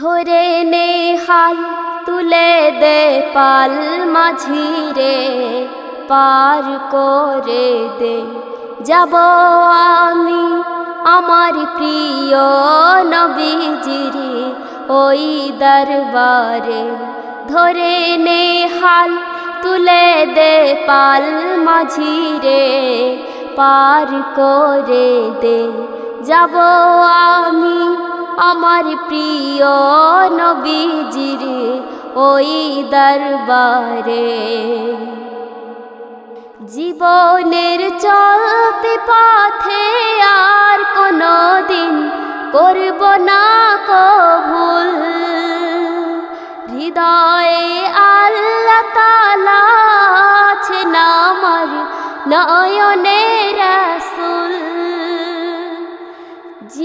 ধরে নে হাল তুলে দে পাল মাঝিরে, পার করে দে। যাব আমি আমার প্রিয় নবীজিরে ওই দরবারে। ধরে নে হাল তুলে দে পাল মাঝিরে, পার করে দে। যাব আমি আমার প্রিয় নবীজির ওই দরবারে। জীবনের চলতে পথে আর কোনো দিন করব না কভুল হৃদয়ে আল্লাহ তালা আছে নামার নয়নে রাসুল।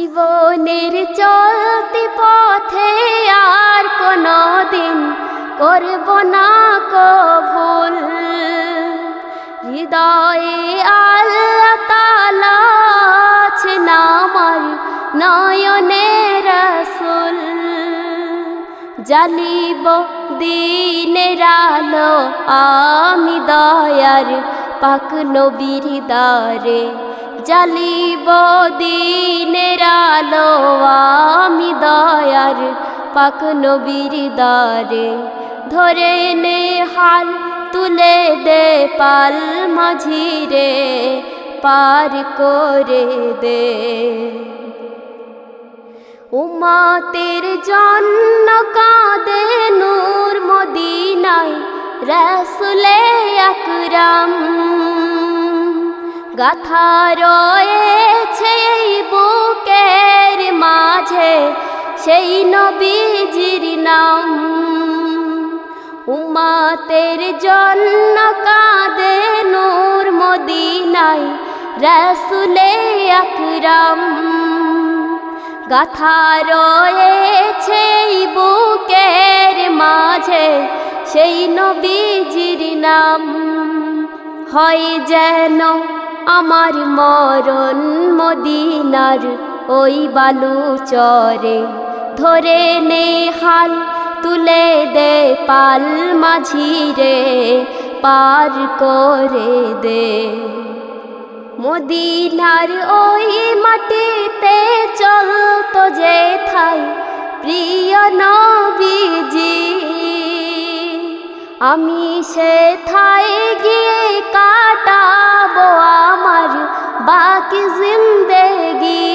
জীবনের চলতে পথে আর কোনো দিন করব না কভুল হৃদয়ে আল্লাহ তালা আছে নামার নয়নে রসুল। জালিব দিনের আলো, আমি দয়ার পাক নবীর দারে। জালিব দিনের আলো, আমি দয়ার পাক নবীর দারে ধরে নে হাল তুলে দে পাল মাঝিরে, পার করে দে। উমাতের জন্য কাঁদে নূর মদিনায়, রসুলে আকরাম। গাথা রয়েছে এই বুকের মাঝে, সেই নবীজির নাম। উমাতের জন্য কাঁদে নূর মদিনায়, রসুলে আকরাম। গাথা রয়েছে এই বুকের মাঝে, সেই নবীজির নাম। হয় যেন আমার মরণ মদিনার ওই বালু চরে ধরে নে হাল, তুলে দে পাল মাঝিরে, পার করে দে। মদিনার ওই মাটিতে চলতো যে থাই প্রিয় নবীজি আমি সে থাই গিয়ে কাটাবো আমার বাকি জিন্দেগি।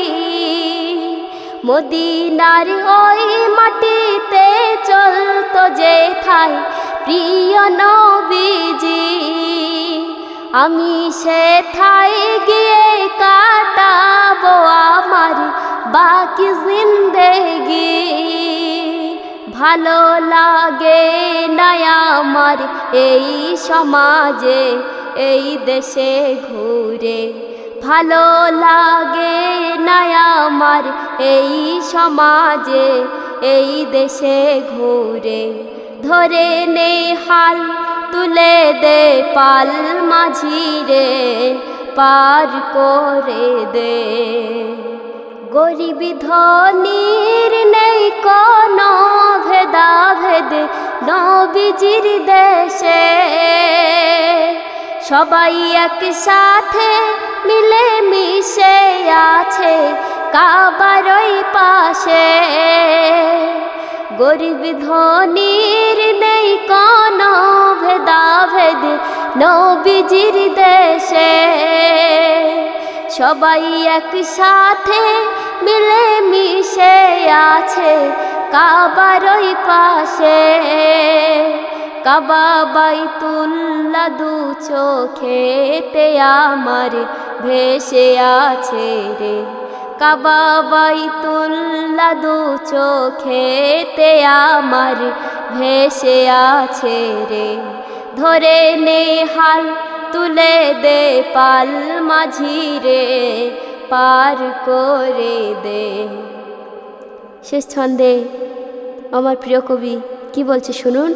মদিনার ওই মাটিতে চলতো যে থাই প্রিয় নবীজি। আমি সে ঠাই গিয়ে কাটাবো আমার বাকি জিন্দেগি। ভালো লাগে আমার এই সমাজে, এই দেশে ঘুরে ভালো লাগে না আমার এই সমাজে, এই দেশে ঘুরে ধরে নে হাল তুলে দে পাল মাঝিরে, পার করে দে। গরিবি ধনির নেই কোনো ভেদা ভেদ নবীজির দেশে। সবাই একসাথে মিলে মিশে আছে কাবার ওই পাশে। গরিব ধনির নেই কোনো ভেদাভেদ, নবীজির দেশে। সবাই একসাথে মিলে মিশে আছে কাবার ওই পাশে। কাবা বাইতুল্লা দু চোখেতে আমার ভেসে আছে রে। কাবা বাইতুল্লা দু চোখেতে আমার ভেসে আছে রে। ধরে নে হাল তুলে দে পাল মাঝিরে। পার করে দে। শেষ ছন্দে আমার প্রিয় কবি কি বলছে শুনুন?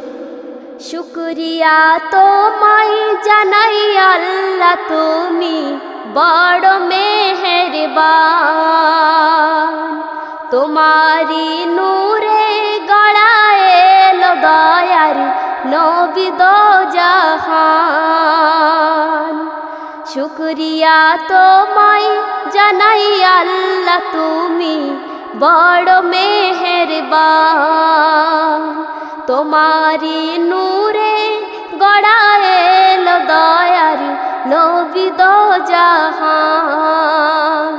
শুক্রিয়া তোমায় জানাই আল্লাহ, তুমি বড় মেহেরবান। তোমারি নূরে গড়ায় দয়ার নবী জাহান শুক্রিয়া তোমায় জানাই আল্লাহ তুমি বড় মেহেরবান। তোমারি নূরে গড়ায়েল দয়ার নবী দো জাহান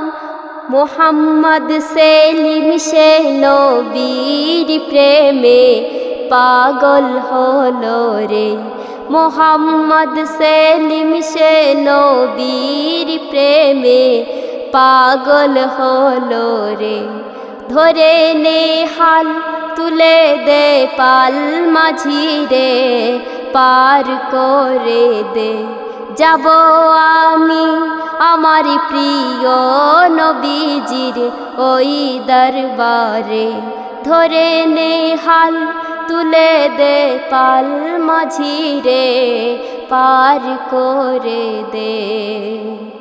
মোহাম্মদ সেলিম সে নবীর প্রেমে পাগল হলো রে। মোহাম্মদ সেলিম সে নবীর প্রেমে পাগল হলো রে। ধরে নে হাল, তুলে দে পাল মাঝি রে। পার করে দে। যাব আমি আমার প্রিয় নবীজির ওই দরবারে। ধরে নে হাল, তুলে দে পাল মাঝি রে। পার করে দে।